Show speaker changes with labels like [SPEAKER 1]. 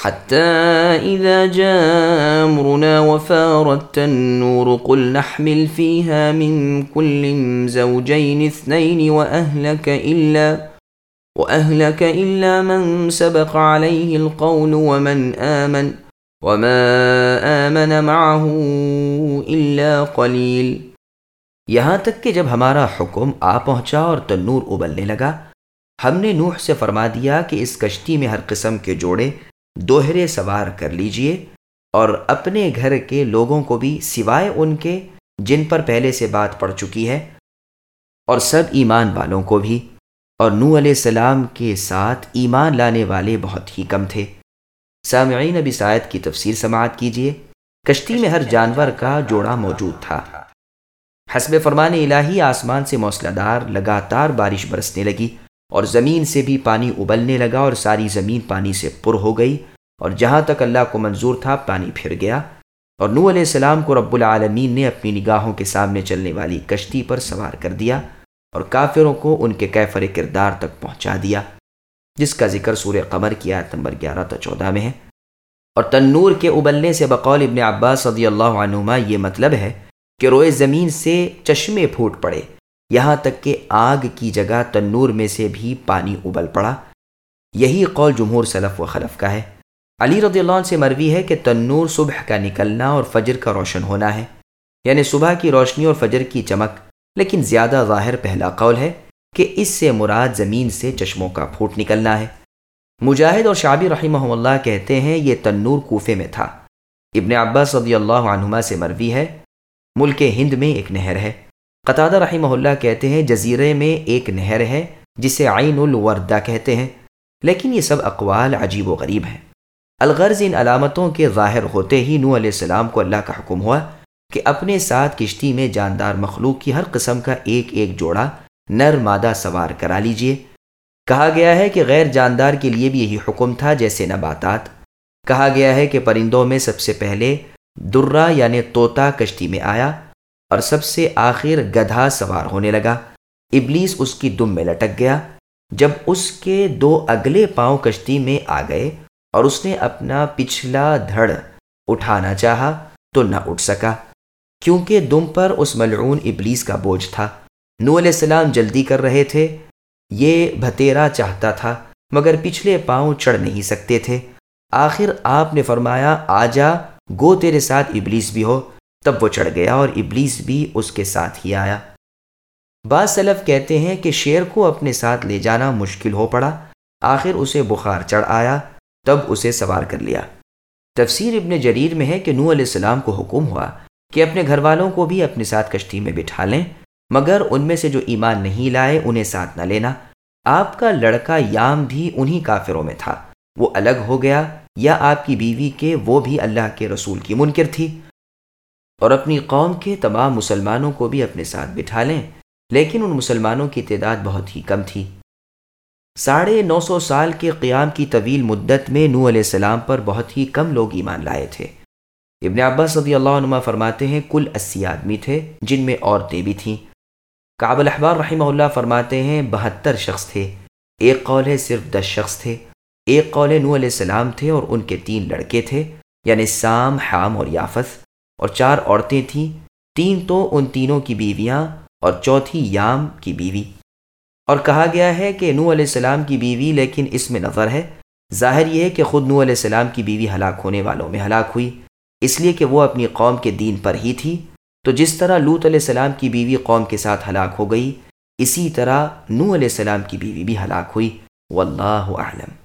[SPEAKER 1] حتى إذا جاء أمرنا وفارت النور قل نحمل فيها من كل زوجين اثنين وأهلك إلا وأهلك إلا من سبق عليه القول ومن آمن وما آمن معه إلا قليل.
[SPEAKER 2] یہاں تک کہ جب ہمارا حکم آ پہنچا اور تنور ابلنے لگا ہم نے نوح سے فرما دیا کہ اس کشتی میں ہر قسم کے جوڑے دوہرے سوار کر لیجیے اور اپنے گھر کے لوگوں کو بھی سوائے ان کے جن پر پہلے سے بات پڑ چکی ہے اور سب ایمان والوں کو بھی، اور نو علیہ السلام کے ساتھ ایمان لانے والے بہت ہی کم تھے۔ سامعین نبی سائد کی تفسیر سماعت کیجیے کشتی میں ہر جانور کا جوڑا موجود تھا۔ حسب فرمان الہی آسمان سے موسلہ دار لگاتار بارش برسنے لگی۔ اور زمین سے بھی پانی ابلنے لگا اور ساری زمین پانی سے پر ہو گئی اور جہاں تک اللہ کو منظور تھا پانی پھر گیا اور نو علیہ السلام کو رب العالمین نے اپنی نگاہوں کے سامنے چلنے والی کشتی پر سوار کر دیا اور کافروں کو ان کے کیفر کردار تک پہنچا دیا، جس کا ذکر سور قمر کی آیت نمبر گیارہ تا چودہ میں ہے۔ اور تنور کے ابلنے سے بقول ابن عباس صدی اللہ عنہما یہ مطلب ہے کہ روئے زمین سے چشمے پھوٹ پڑے۔ یہاں تک کہ آگ کی جگہ تنور میں سے بھی پانی ابل پڑا۔ یہی قول جمہور سلف و خلف کا ہے۔ علی رضی اللہ عنہ سے مروی ہے کہ تنور صبح کا نکلنا اور فجر کا روشن ہونا ہے۔ یعنی صبح کی روشنی اور فجر کی چمک۔ لیکن زیادہ ظاہر پہلا قول ہے کہ اس سے مراد زمین سے چشموں کا پھوٹ نکلنا ہے۔ مجاہد اور شعبی رحمہ اللہ کہتے ہیں یہ تنور کوفے میں تھا۔ ابن عباس رضی اللہ عنہما سے مروی ہے۔ ملک ہند میں ایک نہر ہے۔ قطادہ رحمہ اللہ کہتے ہیں جزیرے میں ایک نہر ہے، جسے عین الوردہ کہتے ہیں۔ لیکن یہ سب اقوال عجیب و غریب ہیں۔ الغرض ان علامتوں کے ظاہر ہوتے ہی نو علیہ السلام کو اللہ کا حکم ہوا کہ اپنے ساتھ کشتی میں جاندار مخلوق کی ہر قسم کا ایک ایک جوڑا نر مادہ سوار کرا لیجیے۔ کہا گیا ہے کہ غیر جاندار کے لیے بھی یہی حکم تھا جیسے نباتات۔ کہا گیا ہے کہ پرندوں میں سب سے پہلے درہ یعنی طوطا کشتی میں آیا۔ اور سب سے آخر گدھا سوار ہونے لگا۔ ابلیس اس کی دم میں لٹک گیا۔ جب اس کے دو اگلے پاؤں کشتی میں آ گئے اور اس نے اپنا پچھلا دھڑ اٹھانا چاہا تو نہ اٹھ سکا، کیونکہ دم پر اس ملعون ابلیس کا بوجھ تھا۔ نو علیہ السلام جلدی کر رہے تھے۔ یہ بھتیرا چاہتا تھا، مگر پچھلے پاؤں چڑھ نہیں سکتے تھے۔ آخر آپ نے فرمایا، آ جا، گو تیرے ساتھ ابلیس بھی ہو۔ تب وہ چڑھ گیا اور ابلیس بھی اس کے ساتھ ہی آیا۔ بعض سلف کہتے ہیں کہ شیر کو اپنے ساتھ لے جانا مشکل ہو پڑا۔ آخر اسے بخار چڑھ آیا، تب اسے سوار کر لیا۔ تفسیر ابن جریر میں ہے کہ نو علیہ السلام کو حکم ہوا کہ اپنے گھر والوں کو بھی اپنے ساتھ کشتی میں بٹھا لیں، مگر ان میں سے جو ایمان نہیں لائے انہیں ساتھ نہ لینا۔ آپ کا لڑکا یام بھی انہی کافروں میں تھا۔ وہ الگ ہو گیا، یا آپ کی بیوی کے وہ بھی اللہ کے رسول کی منکر تھی۔ اور اپنی قوم کے تمام مسلمانوں کو بھی اپنے ساتھ بٹھا لیں۔ لیکن ان مسلمانوں کی تعداد بہت ہی کم تھی۔ ساڑھے نو سو سال کے قیام کی طویل مدت میں نو علیہ السلام پر بہت ہی کم لوگ ایمان لائے تھے۔ ابن عباس صدی اللہ عنہ فرماتے ہیں، کل اسی آدمی تھے جن میں عورتیں بھی تھیں۔ کابل احبار رحمہ اللہ فرماتے ہیں، بہتر شخص تھے۔ ایک قول ہے، صرف دس شخص تھے۔ ایک قول نو علیہ السلام تھے اور ان کے تین لڑکے تھے یعنی سام، حام اور یافس اور چار عورتیں تھیں، تین تو ان تینوں کی بیویاں اور چوتھی یام کی بیوی۔ اور کہا گیا ہے کہ نو علیہ السلام کی بیوی لیکن اس میں نظر ہے۔ ظاہر یہ ہے کہ خود نو علیہ السلام کی بیوی ہلاک ہونے والوں میں ہلاک ہوئی۔ اس لیے کہ وہ اپنی قوم کے دین پر ہی تھی۔ تو جس طرح لوت علیہ السلام کی بیوی قوم کے ساتھ ہلاک ہو گئی، اسی طرح نو علیہ السلام کی بیوی بھی ہلاک ہوئی۔ واللہ اعلم۔